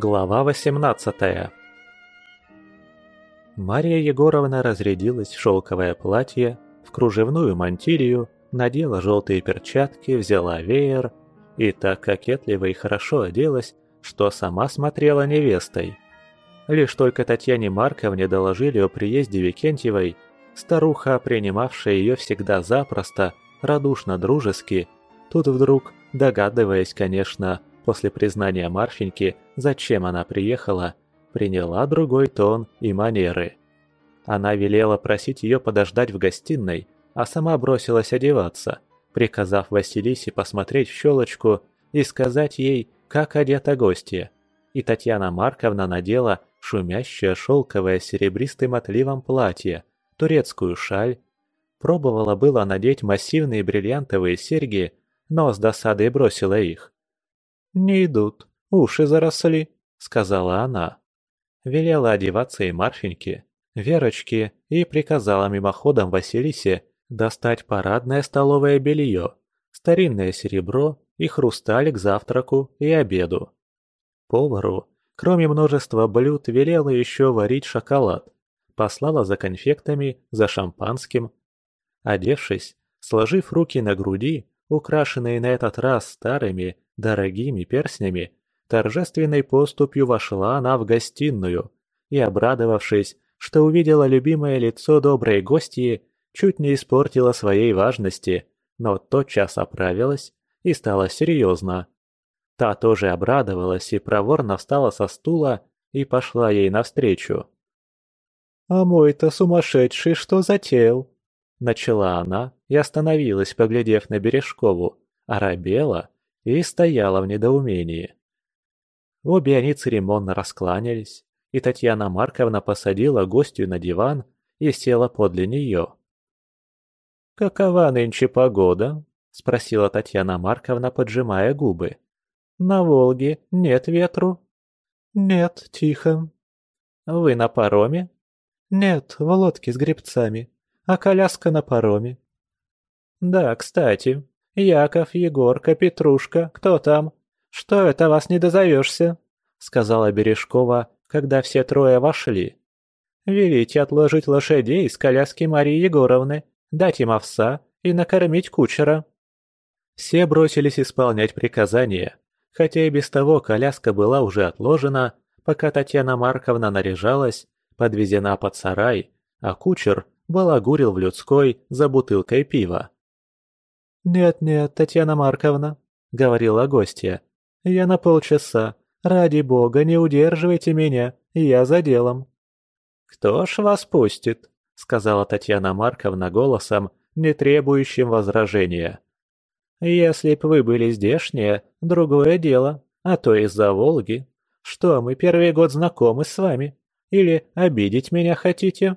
Глава 18 Мария Егоровна разрядилась в шелковое платье, в кружевную мантилью, надела желтые перчатки, взяла веер и так кокетливо и хорошо оделась, что сама смотрела невестой. Лишь только Татьяне Марковне доложили о приезде Викентьевой, старуха, принимавшая ее всегда запросто, радушно-дружески, тут вдруг, догадываясь, конечно, после признания Марфеньки, зачем она приехала, приняла другой тон и манеры. Она велела просить ее подождать в гостиной, а сама бросилась одеваться, приказав Василисе посмотреть в щелочку и сказать ей, как одета гостья. И Татьяна Марковна надела шумящее шелковое серебристым отливом платье, турецкую шаль. Пробовала было надеть массивные бриллиантовые серьги, но с досадой бросила их. «Не идут, уши заросли», — сказала она. Велела одеваться и Марфеньке, Верочке и приказала мимоходом Василисе достать парадное столовое белье, старинное серебро и хрусталь к завтраку и обеду. Повару, кроме множества блюд, велела еще варить шоколад, послала за конфектами, за шампанским. Одевшись, сложив руки на груди, украшенные на этот раз старыми, дорогими перстнями, торжественной поступью вошла она в гостиную и, обрадовавшись, что увидела любимое лицо доброй гостьи, чуть не испортила своей важности, но тотчас оправилась и стала серьезна. Та тоже обрадовалась и проворно встала со стула и пошла ей навстречу. «А мой-то сумасшедший что затеял?» Начала она и остановилась, поглядев на Бережкову, оробела и стояла в недоумении. Обе они церемонно раскланялись, и Татьяна Марковна посадила гостью на диван и села подле нее. «Какова нынче погода?» – спросила Татьяна Марковна, поджимая губы. «На Волге нет ветру?» «Нет, тихо». «Вы на пароме?» «Нет, в лодке с гребцами а коляска на пароме. Да, кстати, Яков, Егорка, Петрушка, кто там? Что это вас не дозовешься? Сказала Бережкова, когда все трое вошли. Велите отложить лошадей из коляски Марии Егоровны, дать им овса и накормить кучера. Все бросились исполнять приказания, хотя и без того коляска была уже отложена, пока Татьяна Марковна наряжалась, подвезена под сарай, а кучер балагурил в людской за бутылкой пива. «Нет-нет, Татьяна Марковна», — говорила гостья, — «я на полчаса. Ради бога, не удерживайте меня, я за делом». «Кто ж вас пустит?» — сказала Татьяна Марковна голосом, не требующим возражения. «Если б вы были здешние, другое дело, а то из-за Волги. Что, мы первый год знакомы с вами? Или обидеть меня хотите?»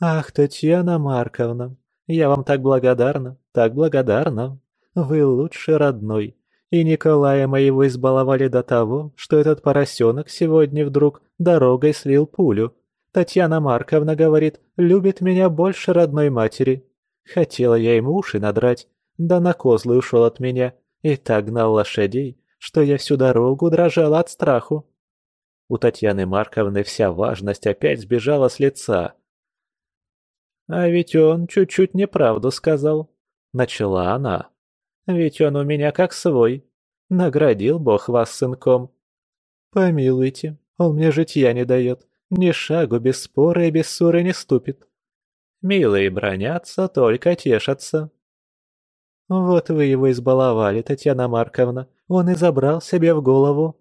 «Ах, Татьяна Марковна, я вам так благодарна, так благодарна. Вы лучше родной. И Николая моего избаловали до того, что этот поросенок сегодня вдруг дорогой слил пулю. Татьяна Марковна, говорит, любит меня больше родной матери. Хотела я ему уши надрать, да на козлы ушел от меня и так гнал лошадей, что я всю дорогу дрожала от страху. У Татьяны Марковны вся важность опять сбежала с лица. «А ведь он чуть-чуть неправду сказал», — начала она. «Ведь он у меня как свой. Наградил Бог вас сынком». «Помилуйте, он мне житья не дает. Ни шагу без спора и без ссоры не ступит». «Милые бронятся, только тешатся». «Вот вы его избаловали, Татьяна Марковна. Он и забрал себе в голову».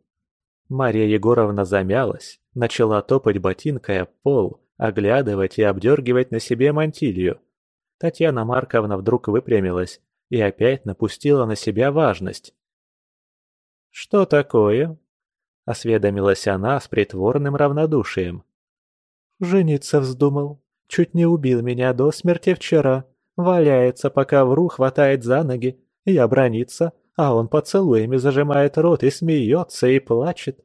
Мария Егоровна замялась, начала топать ботинкой об пол, оглядывать и обдергивать на себе мантилью. Татьяна Марковна вдруг выпрямилась и опять напустила на себя важность. «Что такое?» – осведомилась она с притворным равнодушием. «Жениться вздумал. Чуть не убил меня до смерти вчера. Валяется, пока вру, хватает за ноги. Я бронится, а он поцелуями зажимает рот и смеется, и плачет.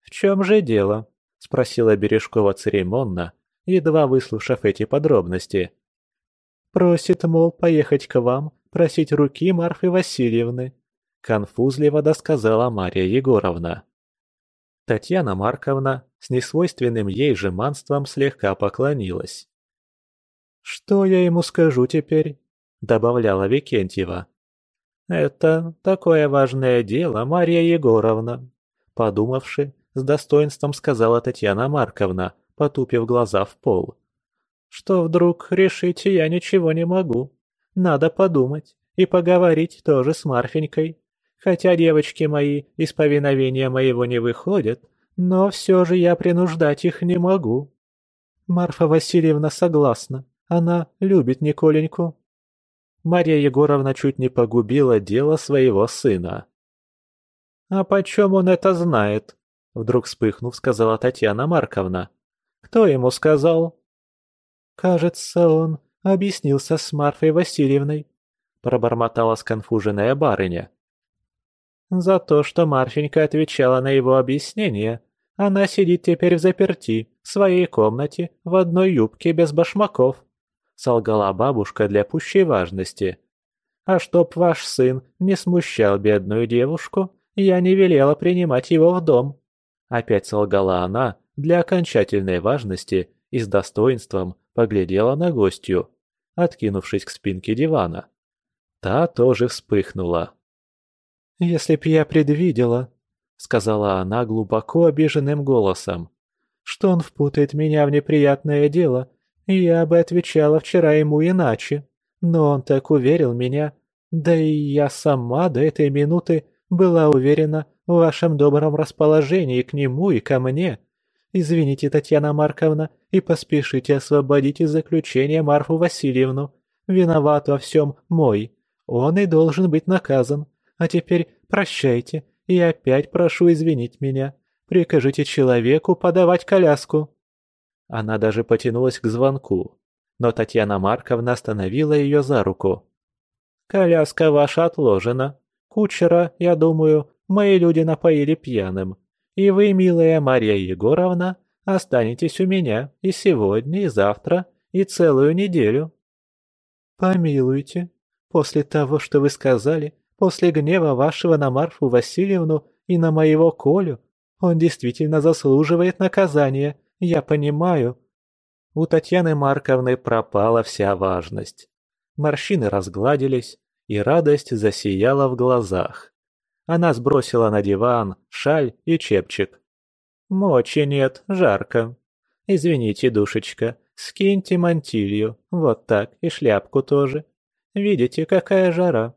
«В чем же дело?» – спросила Бережкова церемонно, едва выслушав эти подробности. «Просит, мол, поехать к вам, просить руки Марфы Васильевны», – конфузливо досказала Марья Егоровна. Татьяна Марковна с несвойственным ей жеманством слегка поклонилась. «Что я ему скажу теперь?» – добавляла Викентьева. «Это такое важное дело, Марья Егоровна», – подумавши, с достоинством сказала Татьяна Марковна, потупив глаза в пол. «Что вдруг решить я ничего не могу. Надо подумать и поговорить тоже с Марфенькой. Хотя девочки мои из повиновения моего не выходят, но все же я принуждать их не могу. Марфа Васильевна согласна, она любит Николеньку. Марья Егоровна чуть не погубила дело своего сына. «А почем он это знает?» Вдруг вспыхнув, сказала Татьяна Марковна. «Кто ему сказал?» «Кажется, он объяснился с Марфой Васильевной», пробормотала сконфуженная барыня. За то, что Марфенька отвечала на его объяснение, она сидит теперь в заперти, в своей комнате, в одной юбке без башмаков. Солгала бабушка для пущей важности. А чтоб ваш сын не смущал бедную девушку, я не велела принимать его в дом. Опять солгала она для окончательной важности и с достоинством поглядела на гостью, откинувшись к спинке дивана. Та тоже вспыхнула. «Если б я предвидела», — сказала она глубоко обиженным голосом, «что он впутает меня в неприятное дело, я бы отвечала вчера ему иначе. Но он так уверил меня, да и я сама до этой минуты была уверена в вашем добром расположении к нему и ко мне. Извините, Татьяна Марковна, и поспешите освободить из заключения Марфу Васильевну. Виноват во всем мой. Он и должен быть наказан. А теперь прощайте, и опять прошу извинить меня. Прикажите человеку подавать коляску». Она даже потянулась к звонку, но Татьяна Марковна остановила ее за руку. «Коляска ваша отложена. Кучера, я думаю, мои люди напоили пьяным. И вы, милая Марья Егоровна, останетесь у меня и сегодня, и завтра, и целую неделю». «Помилуйте, после того, что вы сказали, После гнева вашего на Марфу Васильевну и на моего Колю он действительно заслуживает наказания, я понимаю». У Татьяны Марковны пропала вся важность. Морщины разгладились, и радость засияла в глазах. Она сбросила на диван шаль и чепчик. «Мочи нет, жарко. Извините, душечка, скиньте мантилью, вот так, и шляпку тоже. Видите, какая жара.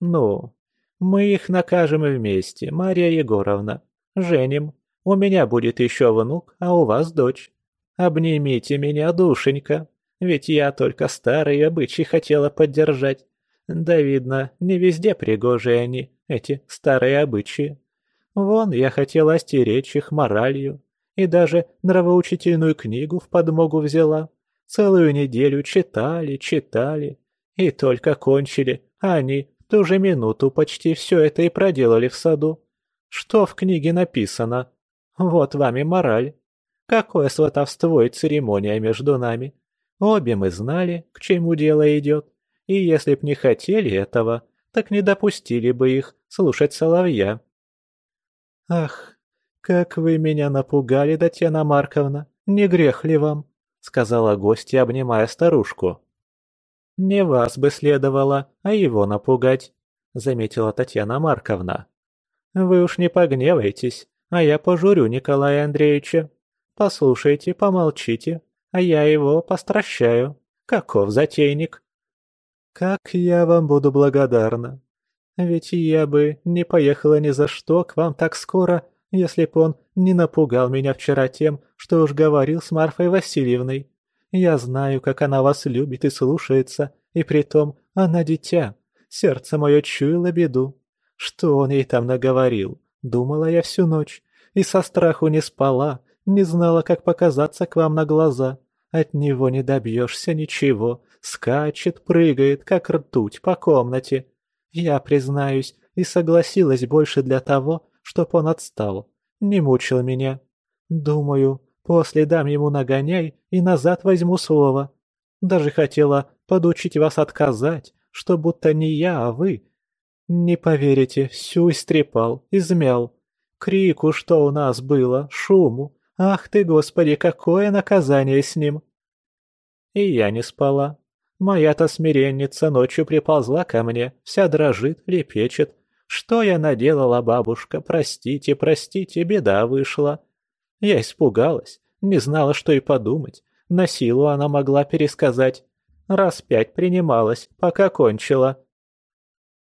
«Ну, мы их накажем вместе, Марья Егоровна. Женим. У меня будет еще внук, а у вас дочь. Обнимите меня, душенька, ведь я только старые обычаи хотела поддержать. Да, видно, не везде пригожие они, эти старые обычаи. Вон, я хотела остеречь их моралью, и даже нравоучительную книгу в подмогу взяла. Целую неделю читали, читали, и только кончили, а они ту же минуту почти все это и проделали в саду. Что в книге написано? Вот вам и мораль. Какое сватовство и церемония между нами. Обе мы знали, к чему дело идет, и если б не хотели этого, так не допустили бы их слушать соловья. «Ах, как вы меня напугали, Татьяна Марковна, не грех ли вам?» — сказала гостья, обнимая старушку. «Не вас бы следовало, а его напугать», — заметила Татьяна Марковна. «Вы уж не погневайтесь, а я пожурю Николая Андреевича. Послушайте, помолчите, а я его постращаю. Каков затейник?» «Как я вам буду благодарна. Ведь я бы не поехала ни за что к вам так скоро, если б он не напугал меня вчера тем, что уж говорил с Марфой Васильевной. Я знаю, как она вас любит и слушается, и притом она дитя. Сердце мое чуяло беду. Что он ей там наговорил? Думала я всю ночь. И со страху не спала, не знала, как показаться к вам на глаза. От него не добьешься ничего. Скачет, прыгает, как ртуть по комнате. Я, признаюсь, и согласилась больше для того, чтоб он отстал. Не мучил меня. Думаю, После дам ему нагоняй и назад возьму слово. Даже хотела подучить вас отказать, что будто не я, а вы. Не поверите, всю истрепал, измял. Крику, что у нас было, шуму. Ах ты, господи, какое наказание с ним!» И я не спала. Моя-то смиренница ночью приползла ко мне, вся дрожит, лепечет. Что я наделала, бабушка? Простите, простите, беда вышла. Я испугалась, не знала, что и подумать. На силу она могла пересказать. Раз пять принималась, пока кончила.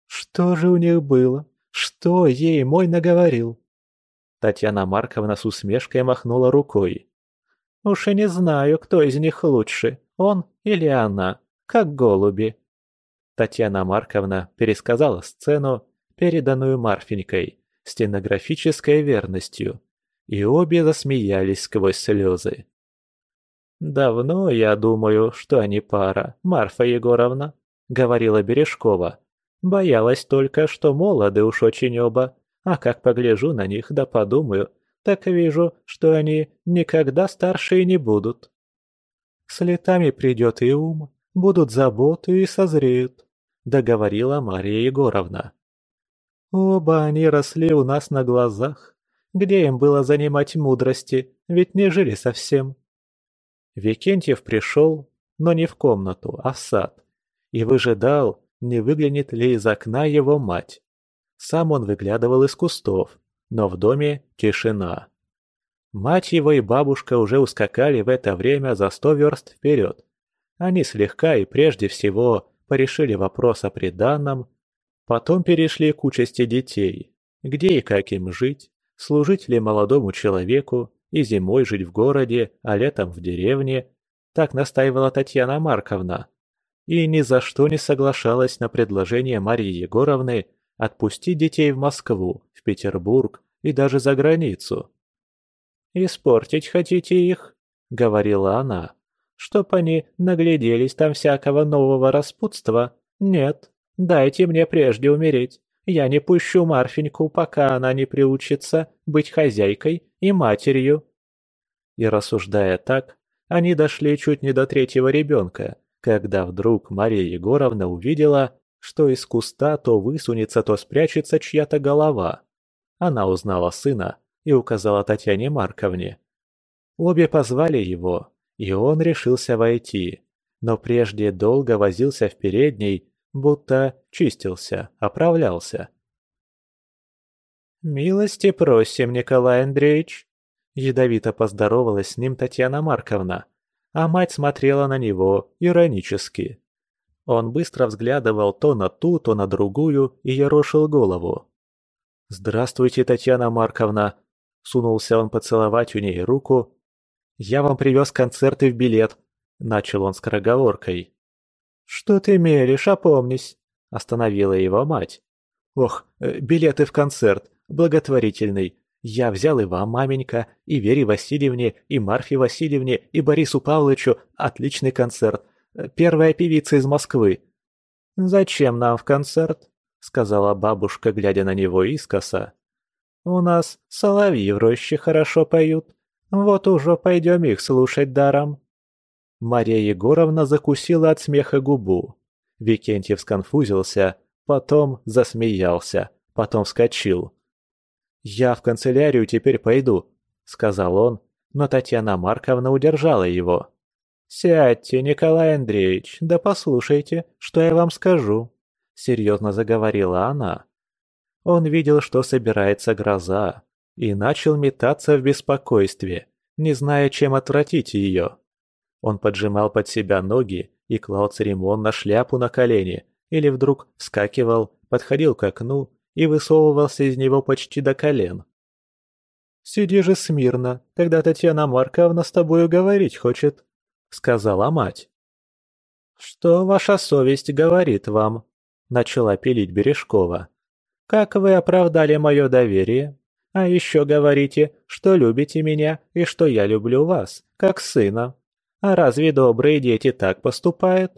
Что же у них было? Что ей мой наговорил? Татьяна Марковна с усмешкой махнула рукой. Уж и не знаю, кто из них лучше, он или она, как голуби. Татьяна Марковна пересказала сцену, переданную Марфенькой, стенографической верностью, и обе засмеялись сквозь слезы. «Давно я думаю, что они пара, Марфа Егоровна», — говорила Бережкова. «Боялась только, что молоды уж очень оба, а как погляжу на них да подумаю, так вижу, что они никогда старше и не будут. С летами придет и ум, будут заботы и созреют», — договорила Мария Егоровна. «Оба они росли у нас на глазах. Где им было занимать мудрости, ведь не жили совсем. Викентьев пришел, но не в комнату, а в сад, и выжидал, не выглянет ли из окна его мать. Сам он выглядывал из кустов, но в доме тишина. Мать его и бабушка уже ускакали в это время за сто верст вперед. Они слегка и прежде всего порешили вопрос о приданном, потом перешли к участи детей, где и как им жить, служить ли молодому человеку, и зимой жить в городе, а летом в деревне, так настаивала Татьяна Марковна. И ни за что не соглашалась на предложение Марии Егоровны отпустить детей в Москву, в Петербург и даже за границу. «Испортить хотите их?» — говорила она. «Чтоб они нагляделись там всякого нового распутства? Нет, дайте мне прежде умереть. Я не пущу Марфеньку, пока она не приучится быть хозяйкой и матерью. И рассуждая так, они дошли чуть не до третьего ребенка, когда вдруг Мария Егоровна увидела, что из куста то высунется, то спрячется чья-то голова. Она узнала сына и указала Татьяне Марковне. Обе позвали его, и он решился войти, но прежде долго возился в передней, будто чистился, оправлялся. «Милости просим, Николай Андреевич!» Ядовито поздоровалась с ним Татьяна Марковна, а мать смотрела на него иронически. Он быстро взглядывал то на ту, то на другую и ерошил голову. «Здравствуйте, Татьяна Марковна!» Сунулся он поцеловать у ней руку. «Я вам привез концерты в билет», — начал он скороговоркой. «Что ты меришь, опомнись!» — остановила его мать. «Ох, э, билеты в концерт, благотворительный. Я взял и вам, маменька, и Вере Васильевне, и Марфе Васильевне, и Борису Павловичу отличный концерт. Первая певица из Москвы». «Зачем нам в концерт?» — сказала бабушка, глядя на него искоса. «У нас соловьи в роще хорошо поют. Вот уже пойдем их слушать даром». Мария Егоровна закусила от смеха губу. Викентьев сконфузился, потом засмеялся, потом вскочил. «Я в канцелярию теперь пойду», — сказал он, но Татьяна Марковна удержала его. «Сядьте, Николай Андреевич, да послушайте, что я вам скажу», — серьезно заговорила она. Он видел, что собирается гроза, и начал метаться в беспокойстве, не зная, чем отвратить ее. Он поджимал под себя ноги и клал церемонно шляпу на колени, или вдруг вскакивал, подходил к окну и высовывался из него почти до колен. «Сиди же смирно, когда Татьяна Марковна с тобою говорить хочет», — сказала мать. «Что ваша совесть говорит вам?» — начала пилить Бережкова. «Как вы оправдали мое доверие? А еще говорите, что любите меня и что я люблю вас, как сына. А разве добрые дети так поступают?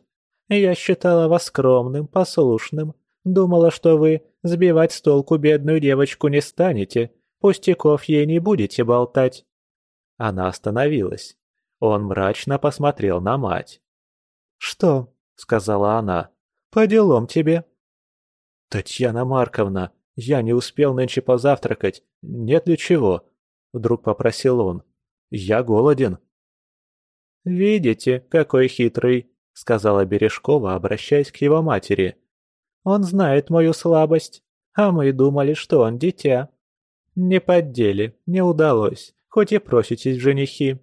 Я считала вас скромным, послушным. Думала, что вы сбивать с толку бедную девочку не станете, пустяков ей не будете болтать». Она остановилась. Он мрачно посмотрел на мать. «Что?» — сказала она. «По делам тебе». «Татьяна Марковна», Я не успел нынче позавтракать. Нет ли чего?» Вдруг попросил он. «Я голоден». «Видите, какой хитрый», — сказала Бережкова, обращаясь к его матери. «Он знает мою слабость, а мы думали, что он дитя. Не поддели, не удалось, хоть и проситесь в женихи».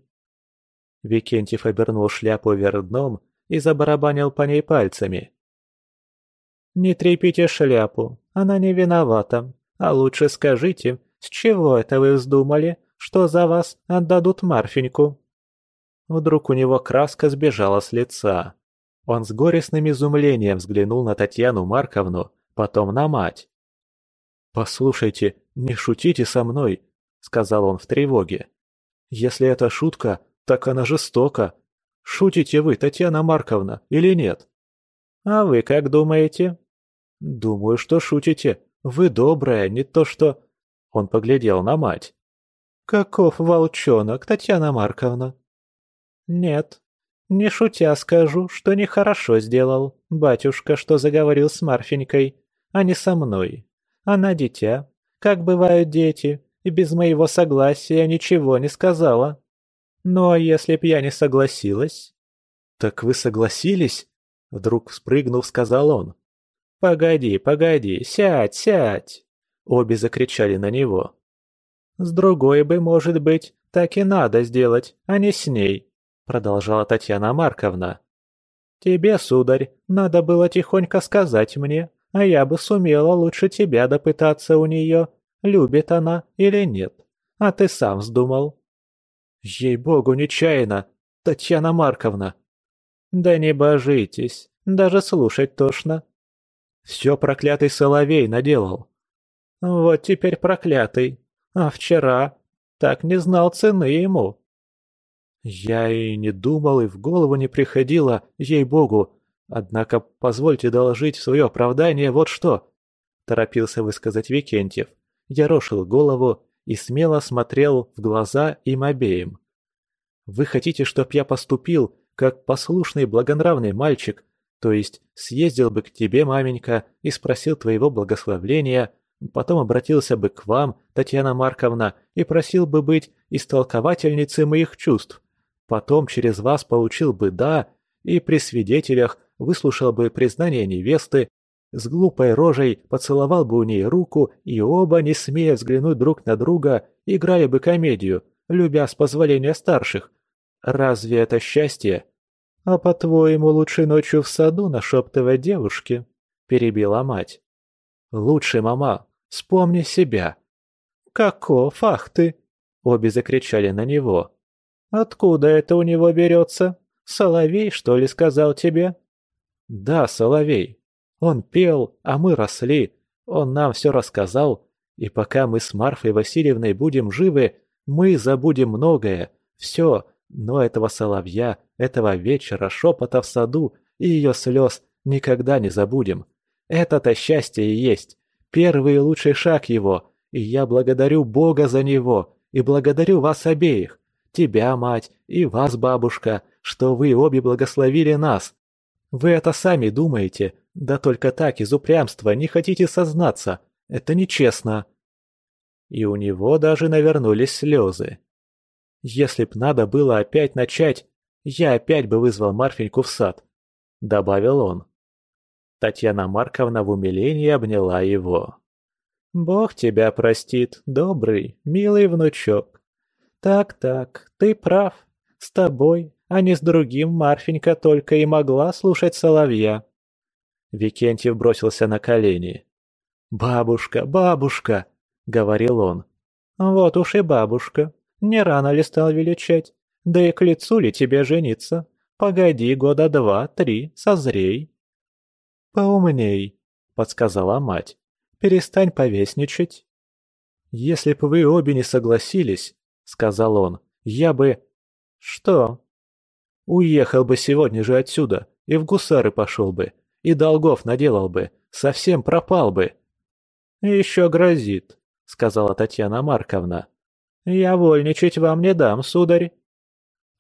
Викентьев обернул шляпу вверх дном и забарабанил по ней пальцами. «Не трепите шляпу, она не виновата. А лучше скажите, с чего это вы вздумали, что за вас отдадут Марфеньку?» Вдруг у него краска сбежала с лица. Он с горестным изумлением взглянул на Татьяну Марковну, потом на мать. «Послушайте, не шутите со мной», — сказал он в тревоге. «Если это шутка, так она жестока. Шутите вы, Татьяна Марковна, или нет?» «А вы как думаете?» «Думаю, что шутите. Вы добрая, не то что...» Он поглядел на мать. «Каков волчонок, Татьяна Марковна?» «Нет, не шутя скажу, что нехорошо сделал, батюшка, что заговорил с Марфенькой, а не со мной. Она дитя, как бывают дети, и без моего согласия ничего не сказала. Ну а если б я не согласилась?» «Так вы согласились?» Вдруг спрыгнув, сказал он. «Погоди, погоди, сядь, сядь!» Обе закричали на него. «С другой бы, может быть, так и надо сделать, а не с ней», продолжала Татьяна Марковна. «Тебе, сударь, надо было тихонько сказать мне, а я бы сумела лучше тебя допытаться у нее, любит она или нет. А ты сам вздумал». «Ей-богу, нечаянно, Татьяна Марковна!» «Да не божитесь, даже слушать тошно. Все проклятый Соловей наделал. Вот теперь проклятый. А вчера так не знал цены ему. Я и не думал, и в голову не приходило, ей-богу. Однако позвольте доложить свое оправдание вот что. Торопился высказать Викентьев. Я рошил голову и смело смотрел в глаза им обеим. Вы хотите, чтоб я поступил, как послушный благонравный мальчик, то есть съездил бы к тебе, маменька, и спросил твоего благословления, потом обратился бы к вам, Татьяна Марковна, и просил бы быть истолковательницей моих чувств. Потом через вас получил бы «да», и при свидетелях выслушал бы признание невесты, с глупой рожей поцеловал бы у ней руку, и оба, не смея взглянуть друг на друга, играли бы комедию, любя с позволения старших. Разве это счастье? «А по-твоему, лучше ночью в саду нашептывать девушке?» – перебила мать. «Лучше, мама, вспомни себя». «Каков, ах ты!» – обе закричали на него. «Откуда это у него берется? Соловей, что ли, сказал тебе?» «Да, Соловей. Он пел, а мы росли. Он нам все рассказал. И пока мы с Марфой Васильевной будем живы, мы забудем многое. Все, но этого соловья, этого вечера, шепота в саду и ее слез никогда не забудем. Это-то счастье и есть. Первый и лучший шаг его. И я благодарю Бога за него. И благодарю вас обеих. Тебя, мать, и вас, бабушка, что вы обе благословили нас. Вы это сами думаете, да только так из упрямства не хотите сознаться. Это нечестно. И у него даже навернулись слезы. Если б надо было опять начать, я опять бы вызвал Марфеньку в сад», — добавил он. Татьяна Марковна в умилении обняла его. «Бог тебя простит, добрый, милый внучок. Так-так, ты прав. С тобой, а не с другим Марфенька только и могла слушать соловья». Викентьев бросился на колени. «Бабушка, бабушка!» — говорил он. «Вот уж и бабушка. Не рано ли стал величать? Да и к лицу ли тебе жениться? Погоди года два-три, созрей. Поумней, подсказала мать. Перестань повесничать. Если бы вы обе не согласились, сказал он, я бы... Что? Уехал бы сегодня же отсюда, и в гусары пошел бы, и долгов наделал бы, совсем пропал бы. Еще грозит, сказала Татьяна Марковна. «Я вольничать вам не дам, сударь».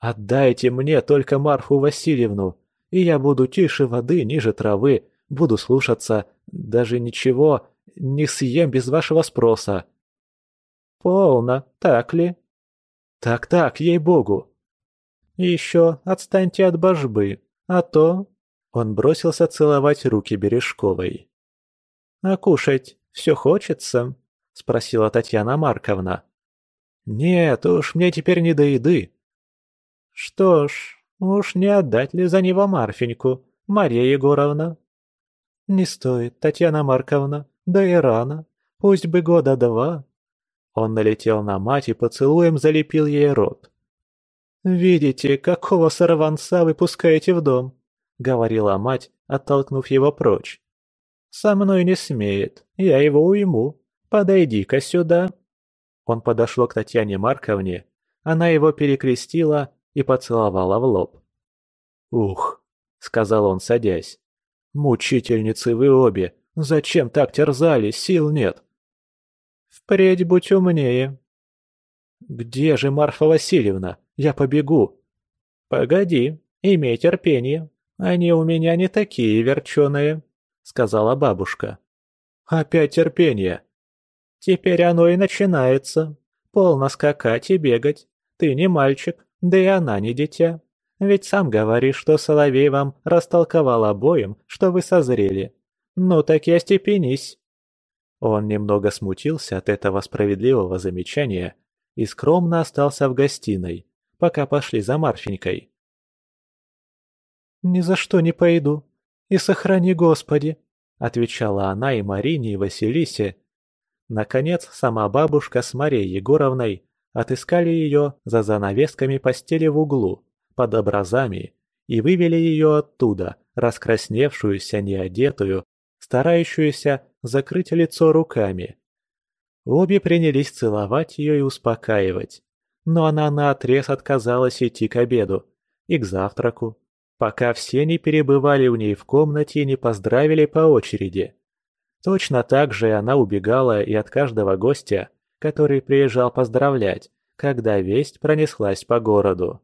«Отдайте мне только Марфу Васильевну, и я буду тише воды, ниже травы, буду слушаться, даже ничего, не съем без вашего спроса». «Полно, так ли?» «Так-так, ей-богу!» «Еще отстаньте от божбы, а то...» Он бросился целовать руки Бережковой. «А кушать все хочется?» — спросила Татьяна Марковна. «Нет уж, мне теперь не до еды». «Что ж, уж не отдать ли за него Марфеньку, Мария Егоровна?» «Не стоит, Татьяна Марковна, да и рано, пусть бы года два». Он налетел на мать и поцелуем залепил ей рот. «Видите, какого сорванца вы пускаете в дом?» — говорила мать, оттолкнув его прочь. «Со мной не смеет, я его уйму. Подойди-ка сюда». Он подошел к Татьяне Марковне, она его перекрестила и поцеловала в лоб. «Ух», — сказал он, садясь, — «мучительницы вы обе, зачем так терзали, сил нет». «Впредь будь умнее». «Где же Марфа Васильевна? Я побегу». «Погоди, имей терпение, они у меня не такие верченые», — сказала бабушка. «Опять терпение». «Теперь оно и начинается. Полно скакать и бегать. Ты не мальчик, да и она не дитя. Ведь сам говоришь, что Соловей вам растолковал обоим, что вы созрели. Ну так и остепенись». Он немного смутился от этого справедливого замечания и скромно остался в гостиной, пока пошли за Марфенькой. «Ни за что не пойду. И сохрани Господи!» — отвечала она и Марине, и Василисе. Наконец, сама бабушка с Марией Егоровной отыскали ее за занавесками постели в углу, под образами, и вывели ее оттуда, раскрасневшуюся, неодетую, старающуюся закрыть лицо руками. Обе принялись целовать ее и успокаивать, но она наотрез отказалась идти к обеду и к завтраку, пока все не перебывали у ней в комнате и не поздравили по очереди. Точно так же она убегала и от каждого гостя, который приезжал поздравлять, когда весть пронеслась по городу.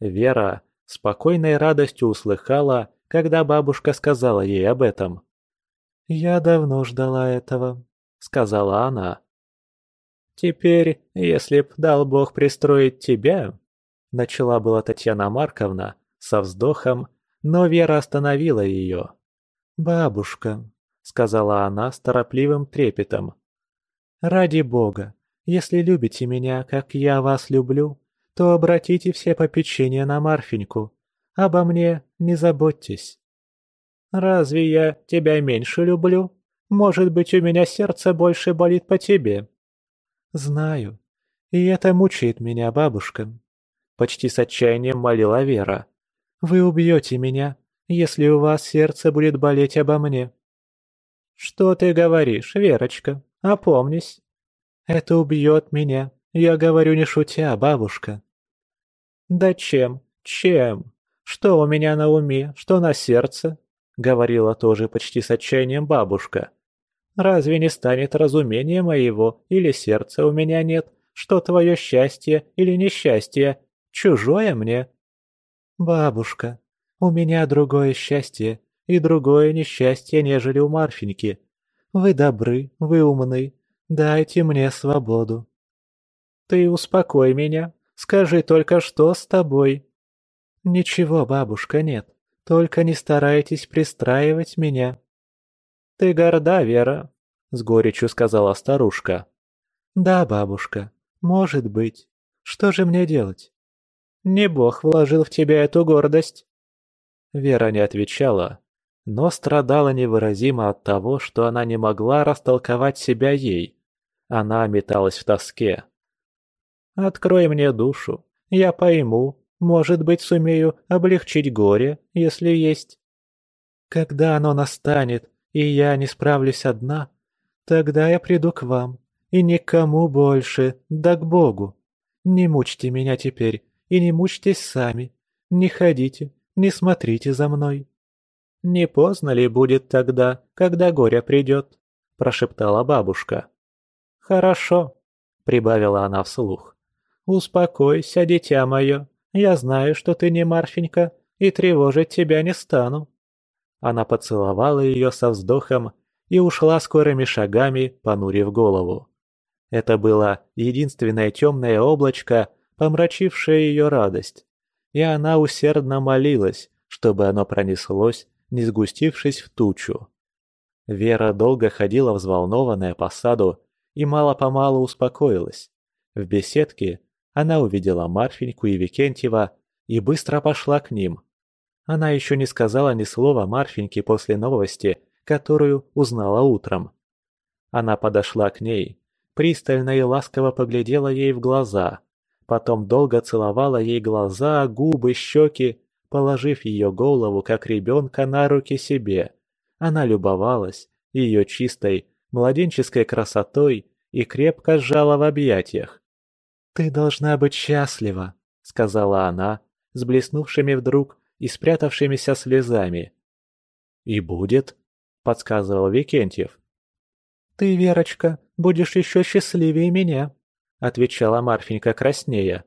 Вера спокойной радостью услыхала, когда бабушка сказала ей об этом. «Я давно ждала этого», — сказала она. «Теперь, если б дал Бог пристроить тебя...» Начала была Татьяна Марковна со вздохом, но Вера остановила ее. «Бабушка», — сказала она с торопливым трепетом. «Ради Бога, если любите меня, как я вас люблю, то обратите все попечения на Марфеньку. Обо мне не заботьтесь». «Разве я тебя меньше люблю? Может быть, у меня сердце больше болит по тебе?» «Знаю. И это мучает меня, бабушка», — почти с отчаянием молила Вера. «Вы убьете меня, если у вас сердце будет болеть обо мне». «Что ты говоришь, Верочка? Опомнись». «Это убьет меня. Я говорю не шутя, бабушка». «Да чем? Чем? Что у меня на уме, что на сердце?» — говорила тоже почти с отчаянием бабушка. «Разве не станет разумения моего или сердца у меня нет, что твое счастье или несчастье чужое мне?» «Бабушка, у меня другое счастье и другое несчастье, нежели у Марфеньки. Вы добры, вы умны, дайте мне свободу». «Ты успокой меня, скажи только, что с тобой?» «Ничего, бабушка, нет. Только не старайтесь пристраивать меня». «Ты горда, Вера», — с горечью сказала старушка. «Да, бабушка, может быть. Что же мне делать?» «Не Бог вложил в тебя эту гордость». Вера не отвечала, но страдала невыразимо от того, что она не могла растолковать себя ей. Она металась в тоске. «Открой мне душу, я пойму, может быть, сумею облегчить горе, если есть. Когда оно настанет, и я не справлюсь одна, тогда я приду к вам, и никому больше, да к Богу. Не мучьте меня теперь, и не мучьтесь сами. Не ходите, не смотрите за мной. «Не поздно ли будет тогда, когда горе придет?» – прошептала бабушка. «Хорошо», – прибавила она вслух. «Успокойся, дитя мое, я знаю, что ты не Марфенька, и тревожить тебя не стану». Она поцеловала ее со вздохом и ушла скорыми шагами, понурив голову. Это было единственное темное облачко, помрачившее ее радость, и она усердно молилась, чтобы оно пронеслось, не сгустившись в тучу. Вера долго ходила взволнованная по саду и мало-помалу успокоилась. В беседке она увидела Марфеньку и Викентьева и быстро пошла к ним. Она еще не сказала ни слова Марфеньке после новости, которую узнала утром. Она подошла к ней, пристально и ласково поглядела ей в глаза, потом долго целовала ей глаза, губы, щеки, положив ее голову, как ребенка, на руки себе. Она любовалась ее чистой, младенческой красотой и крепко сжала в объятиях. «Ты должна быть счастлива», — сказала она, с блеснувшими вдруг и спрятавшимися слезами. «И будет», — подсказывал Викентьев. «Ты, Верочка, будешь еще счастливее меня», — отвечала Марфенька краснея.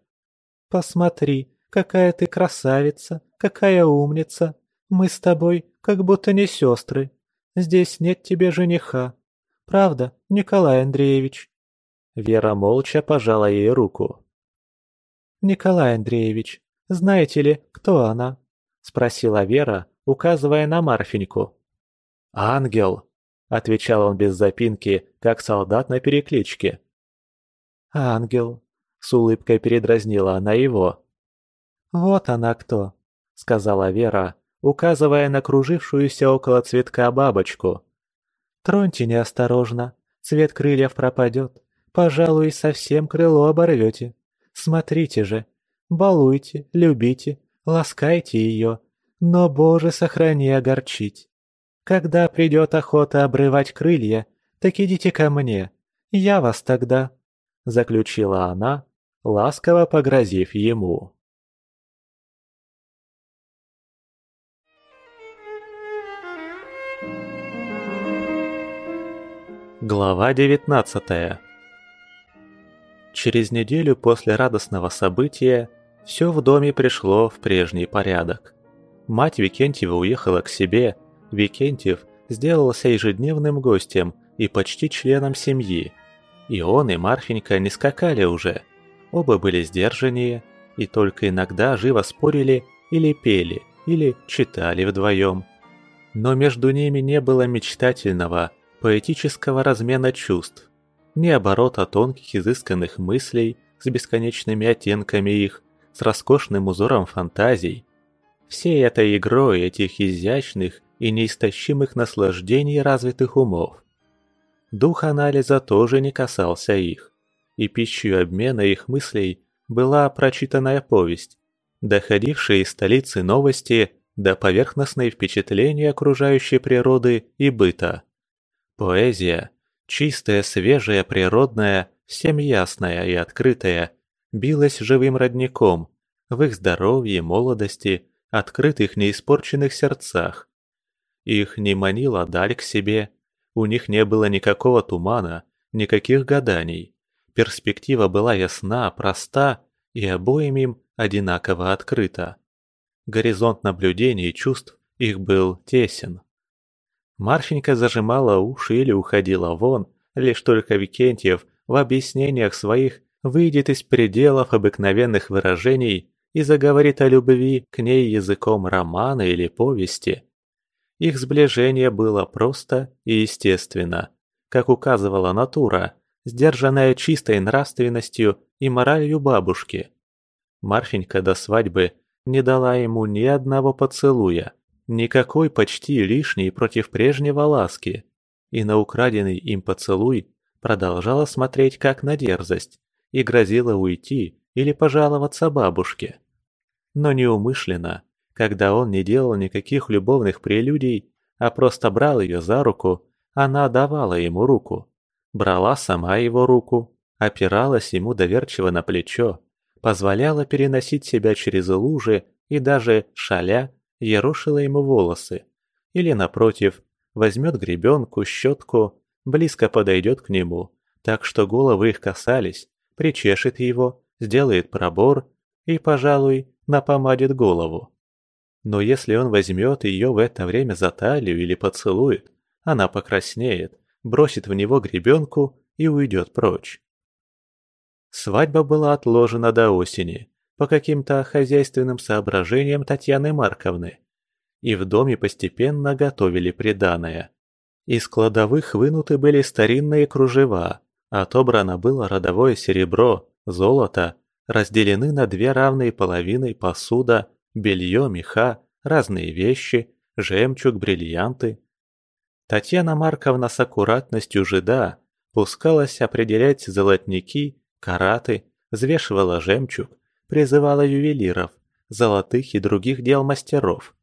«Посмотри, какая ты красавица, какая умница. Мы с тобой как будто не сестры. Здесь нет тебе жениха. Правда, Николай Андреевич?» Вера молча пожала ей руку. «Николай Андреевич, знаете ли, кто она?» – спросила Вера, указывая на Марфеньку. «Ангел!» – отвечал он без запинки, как солдат на перекличке. «Ангел!» – с улыбкой передразнила она его. «Вот она кто!» – сказала Вера, указывая на кружившуюся около цветка бабочку. «Троньте неосторожно, цвет крыльев пропадет, пожалуй, совсем крыло оборвете. Смотрите же, балуйте, любите, ласкайте ее, но, Боже, сохрани огорчить. Когда придет охота обрывать крылья, так идите ко мне, я вас тогда», — заключила она, ласково погрозив ему. Глава 19 Через неделю после радостного события все в доме пришло в прежний порядок. Мать Викентьева уехала к себе, Викентьев сделался ежедневным гостем и почти членом семьи. И он, и Марфенька не скакали уже. Оба были сдержаннее и только иногда живо спорили или пели, или читали вдвоем. Но между ними не было мечтательного, поэтического размена чувств, ни оборота тонких изысканных мыслей с бесконечными оттенками их, с роскошным узором фантазий. Всей этой игрой этих изящных и неистощимых наслаждений развитых умов. Дух анализа тоже не касался их, и пищей обмена их мыслей была прочитанная повесть, доходившая из столицы новости до поверхностной впечатления окружающей природы и быта. Поэзия, чистая, свежая, природная, всем ясная и открытая, билась живым родником в их здоровье, молодости, открытых неиспорченных сердцах. Их не манила даль к себе, у них не было никакого тумана, никаких гаданий. Перспектива была ясна, проста и обоим им одинаково открыта. Горизонт наблюдений и чувств их был тесен. Марфенька зажимала уши или уходила вон, лишь только Викентьев в объяснениях своих выйдет из пределов обыкновенных выражений и заговорит о любви к ней языком романа или повести. Их сближение было просто и естественно, как указывала натура, сдержанная чистой нравственностью и моралью бабушки. Марфенька до свадьбы не дала ему ни одного поцелуя, Никакой почти лишней против прежнего ласки. И на украденный им поцелуй продолжала смотреть как на дерзость и грозила уйти или пожаловаться бабушке. Но неумышленно, когда он не делал никаких любовных прелюдий, а просто брал ее за руку, она давала ему руку. Брала сама его руку, опиралась ему доверчиво на плечо, позволяла переносить себя через лужи и даже, шаля, ерошила ему волосы. Или, напротив, возьмет гребенку, щетку, близко подойдет к нему, так что головы их касались, причешет его, сделает пробор и, пожалуй, напомадит голову. Но если он возьмет ее в это время за талию или поцелует, она покраснеет, бросит в него гребенку и уйдет прочь. Свадьба была отложена до осени по каким-то хозяйственным соображениям Татьяны Марковны, и в доме постепенно готовили приданое. Из кладовых вынуты были старинные кружева, отобрано было родовое серебро, золото, разделены на две равные половины посуда, белье, меха, разные вещи, жемчуг, бриллианты. Татьяна Марковна с аккуратностью жида пускалась определять золотники, караты, взвешивала жемчуг, призывала ювелиров, золотых и других дел мастеров.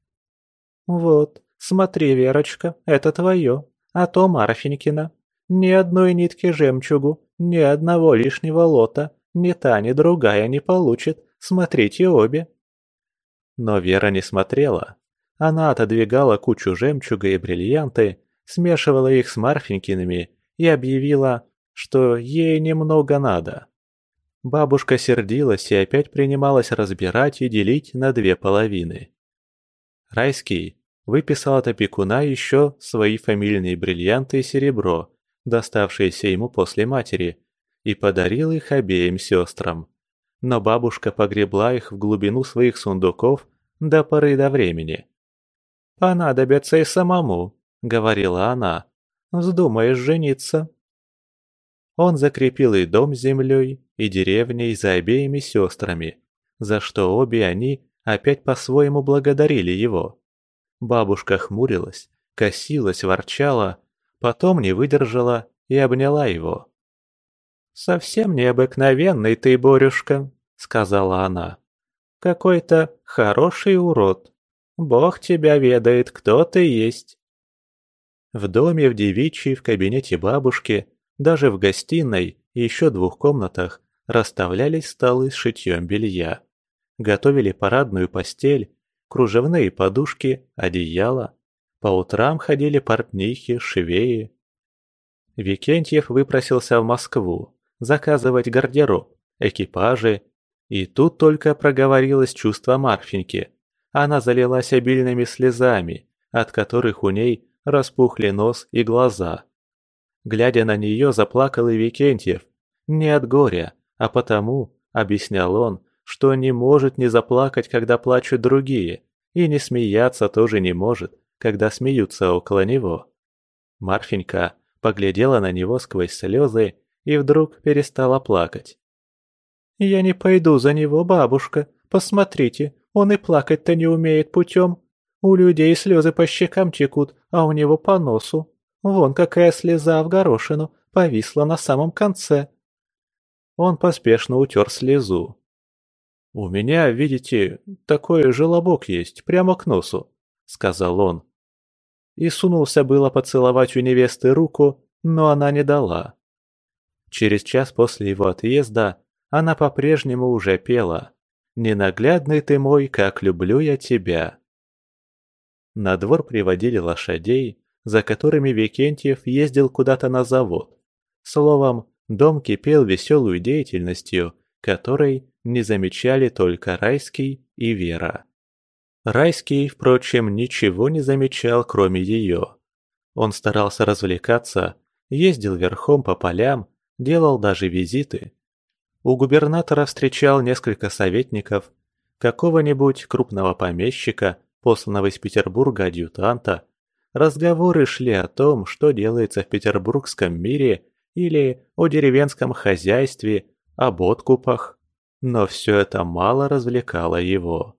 «Вот, смотри, Верочка, это твое, а то Марфенькина. Ни одной нитки жемчугу, ни одного лишнего лота, ни та, ни другая не получит, смотрите обе». Но Вера не смотрела. Она отодвигала кучу жемчуга и бриллианты, смешивала их с Марфенькиными и объявила, что ей немного надо. Бабушка сердилась и опять принималась разбирать и делить на две половины. Райский выписал от опекуна еще свои фамильные бриллианты и серебро, доставшиеся ему после матери, и подарил их обеим сестрам. Но бабушка погребла их в глубину своих сундуков до поры до времени. «Понадобится и самому», — говорила она. «Вздумаешь жениться, он закрепил и дом с землей, и деревней за обеими сестрами, за что обе они опять по-своему благодарили его. Бабушка хмурилась, косилась, ворчала, потом не выдержала и обняла его. «Совсем необыкновенный ты, Борюшка», — сказала она. «Какой-то хороший урод. Бог тебя ведает, кто ты есть». В доме в девичьей в кабинете бабушки даже в гостиной и еще двух комнатах расставлялись столы с шитьем белья. Готовили парадную постель, кружевные подушки, одеяла. По утрам ходили портнихи, швеи. Викентьев выпросился в Москву заказывать гардероб, экипажи. И тут только проговорилось чувство Марфеньки. Она залилась обильными слезами, от которых у ней распухли нос и глаза. Глядя на нее, заплакал и Викентьев. Не от горя, а потому, объяснял он, что не может не заплакать, когда плачут другие, и не смеяться тоже не может, когда смеются около него. Марфенька поглядела на него сквозь слезы и вдруг перестала плакать. «Я не пойду за него, бабушка. Посмотрите, он и плакать-то не умеет путем. У людей слезы по щекам текут, а у него по носу. Вон какая слеза в горошину повисла на самом конце. Он поспешно утер слезу. «У меня, видите, такой желобок есть, прямо к носу», — сказал он. И сунулся было поцеловать у невесты руку, но она не дала. Через час после его отъезда она по-прежнему уже пела «Ненаглядный ты мой, как люблю я тебя». На двор приводили лошадей, за которыми Викентьев ездил куда-то на завод. Словом, дом кипел веселой деятельностью, которой не замечали только Райский и Вера. Райский, впрочем, ничего не замечал, кроме ее. Он старался развлекаться, ездил верхом по полям, делал даже визиты. У губернатора встречал несколько советников, какого-нибудь крупного помещика, посланного из Петербурга адъютанта, Разговоры шли о том, что делается в петербургском мире или о деревенском хозяйстве, об откупах. Но все это мало развлекало его.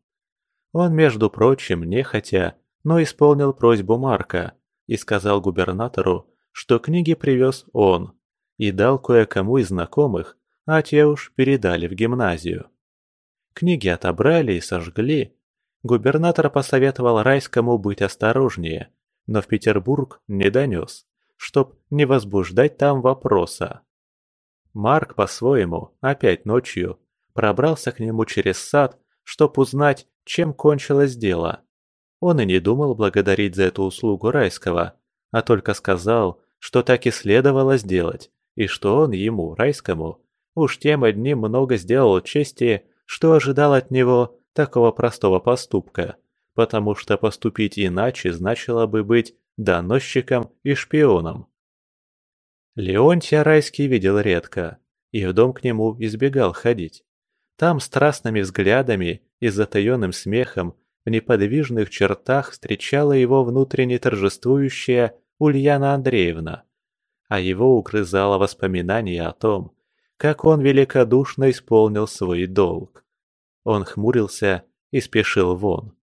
Он, между прочим, нехотя, но исполнил просьбу Марка и сказал губернатору, что книги привез он, и дал кое-кому из знакомых, а те уж передали в гимназию. Книги отобрали и сожгли. Губернатор посоветовал Райскому быть осторожнее, но в Петербург не донес, чтоб не возбуждать там вопроса. Марк по-своему, опять ночью, пробрался к нему через сад, чтоб узнать, чем кончилось дело. Он и не думал благодарить за эту услугу Райского, а только сказал, что так и следовало сделать, и что он ему, Райскому, уж тем одним много сделал чести, что ожидал от него такого простого поступка – потому что поступить иначе значило бы быть доносчиком и шпионом. Леонтия Райский видел редко, и в дом к нему избегал ходить. Там страстными взглядами и затаенным смехом в неподвижных чертах встречала его внутренне торжествующая Ульяна Андреевна, а его угрызало воспоминание о том, как он великодушно исполнил свой долг. Он хмурился и спешил вон.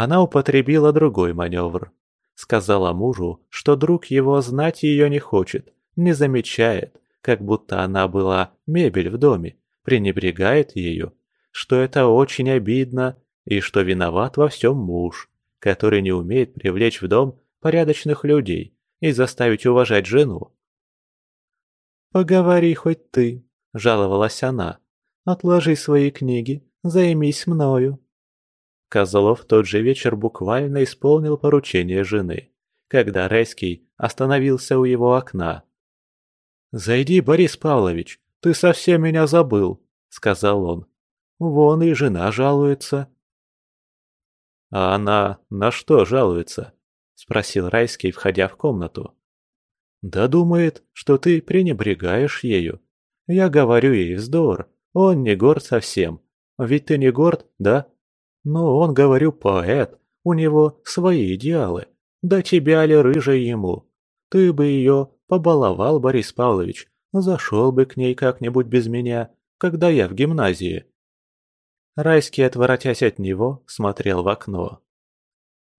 Она употребила другой маневр. Сказала мужу, что друг его знать ее не хочет, не замечает, как будто она была мебель в доме, пренебрегает ею, что это очень обидно и что виноват во всем муж, который не умеет привлечь в дом порядочных людей и заставить уважать жену. «Поговори хоть ты», — жаловалась она. «Отложи свои книги, займись мною». Козлов тот же вечер буквально исполнил поручение жены, когда Райский остановился у его окна. «Зайди, Борис Павлович, ты совсем меня забыл», — сказал он. «Вон и жена жалуется». «А она на что жалуется?» — спросил Райский, входя в комнату. «Да думает, что ты пренебрегаешь ею. Я говорю ей вздор, он не горд совсем. Ведь ты не горд, да?» Но он, говорю, поэт, у него свои идеалы. Да тебя ли рыжая ему? Ты бы ее побаловал, Борис Павлович, зашел бы к ней как-нибудь без меня, когда я в гимназии. Райский, отворотясь от него, смотрел в окно.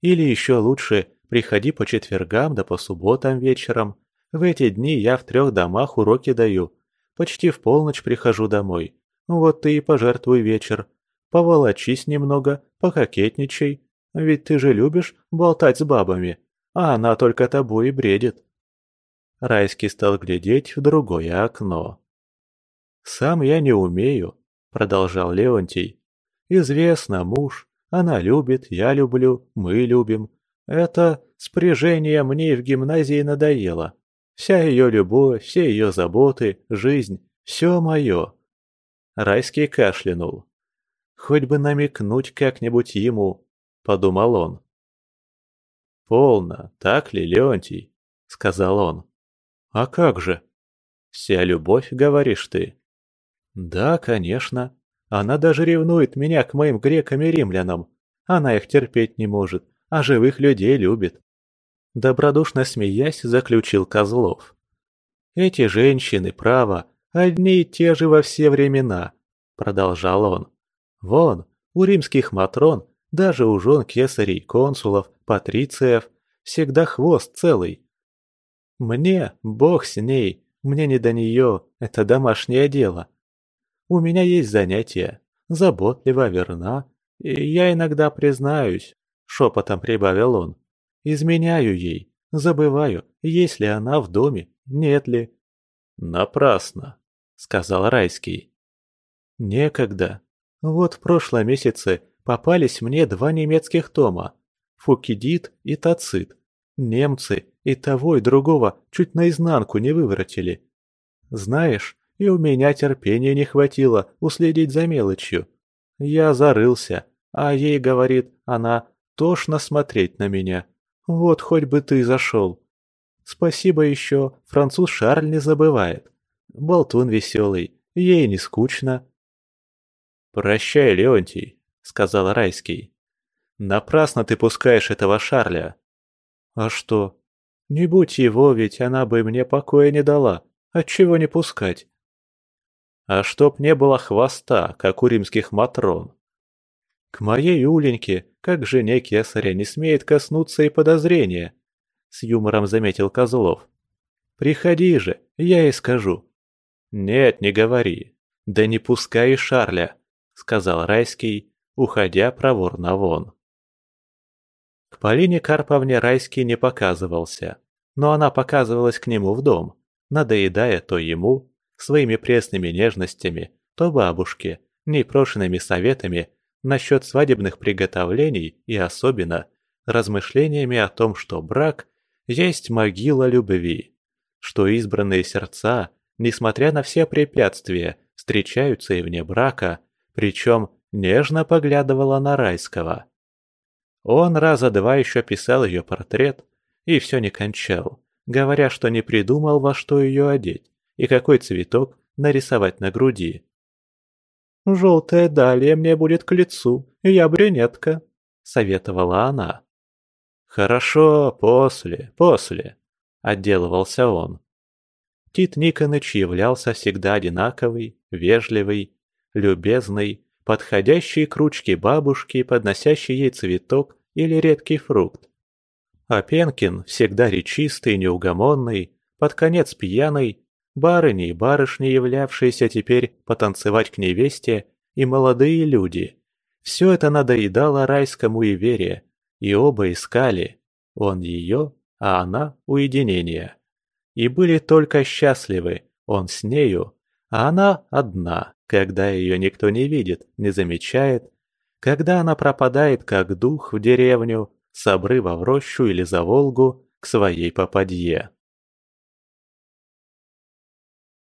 Или еще лучше, приходи по четвергам да по субботам вечером. В эти дни я в трех домах уроки даю. Почти в полночь прихожу домой. Вот ты и пожертвуй вечер, Поволочись немного, пококетничай. Ведь ты же любишь болтать с бабами, а она только тобой и бредит. Райский стал глядеть в другое окно. «Сам я не умею», — продолжал Леонтий. «Известно, муж. Она любит, я люблю, мы любим. Это спряжение мне в гимназии надоело. Вся ее любовь, все ее заботы, жизнь — все мое». Райский кашлянул. Хоть бы намекнуть как-нибудь ему, подумал он. «Полно, так ли, Леонтий?» — сказал он. «А как же?» «Вся любовь, говоришь ты?» «Да, конечно. Она даже ревнует меня к моим грекам и римлянам. Она их терпеть не может, а живых людей любит». Добродушно смеясь, заключил Козлов. «Эти женщины, право, одни и те же во все времена», — продолжал он. Вон, у римских матрон, даже у жен кесарей, консулов, патрициев, всегда хвост целый. Мне, бог с ней, мне не до нее, это домашнее дело. У меня есть занятия, заботлива, верна, и я иногда признаюсь, шепотом прибавил он, изменяю ей, забываю, есть ли она в доме, нет ли. Напрасно, сказал Райский. Некогда, вот в прошлом месяце попались мне два немецких тома – Фукидид и Тацит. Немцы и того, и другого чуть наизнанку не выворотили. Знаешь, и у меня терпения не хватило уследить за мелочью. Я зарылся, а ей, говорит она, тошно смотреть на меня. Вот хоть бы ты зашел. Спасибо еще, француз Шарль не забывает. Болтун веселый, ей не скучно. «Прощай, Леонтий», — сказал Райский. «Напрасно ты пускаешь этого Шарля». «А что? Не будь его, ведь она бы мне покоя не дала. Отчего не пускать?» «А чтоб не было хвоста, как у римских матрон». «К моей Юленьке, как жене кесаря, не смеет коснуться и подозрения», — с юмором заметил Козлов. «Приходи же, я и скажу». «Нет, не говори. Да не пускай и Шарля сказал Райский, уходя проворно вон. К Полине Карповне Райский не показывался, но она показывалась к нему в дом, надоедая то ему, своими пресными нежностями, то бабушке, непрошенными советами насчет свадебных приготовлений и особенно размышлениями о том, что брак есть могила любви, что избранные сердца, несмотря на все препятствия, встречаются и вне брака, причем нежно поглядывала на Райского. Он раза два еще писал ее портрет и все не кончал, говоря, что не придумал, во что ее одеть и какой цветок нарисовать на груди. «Желтая далее мне будет к лицу, и я брюнетка», — советовала она. «Хорошо, после, после», — отделывался он. Тит Никоныч являлся всегда одинаковый, вежливый, любезный, подходящий к ручке бабушки, подносящий ей цветок или редкий фрукт. А Пенкин, всегда речистый, неугомонный, под конец пьяный, барыни и барышни, являвшиеся теперь потанцевать к невесте, и молодые люди. Все это надоедало райскому и Вере, и оба искали, он ее, а она уединение. И были только счастливы, он с нею, а она одна, когда ее никто не видит, не замечает, когда она пропадает как дух в деревню, с обрыва в рощу или за Волгу к своей попадье.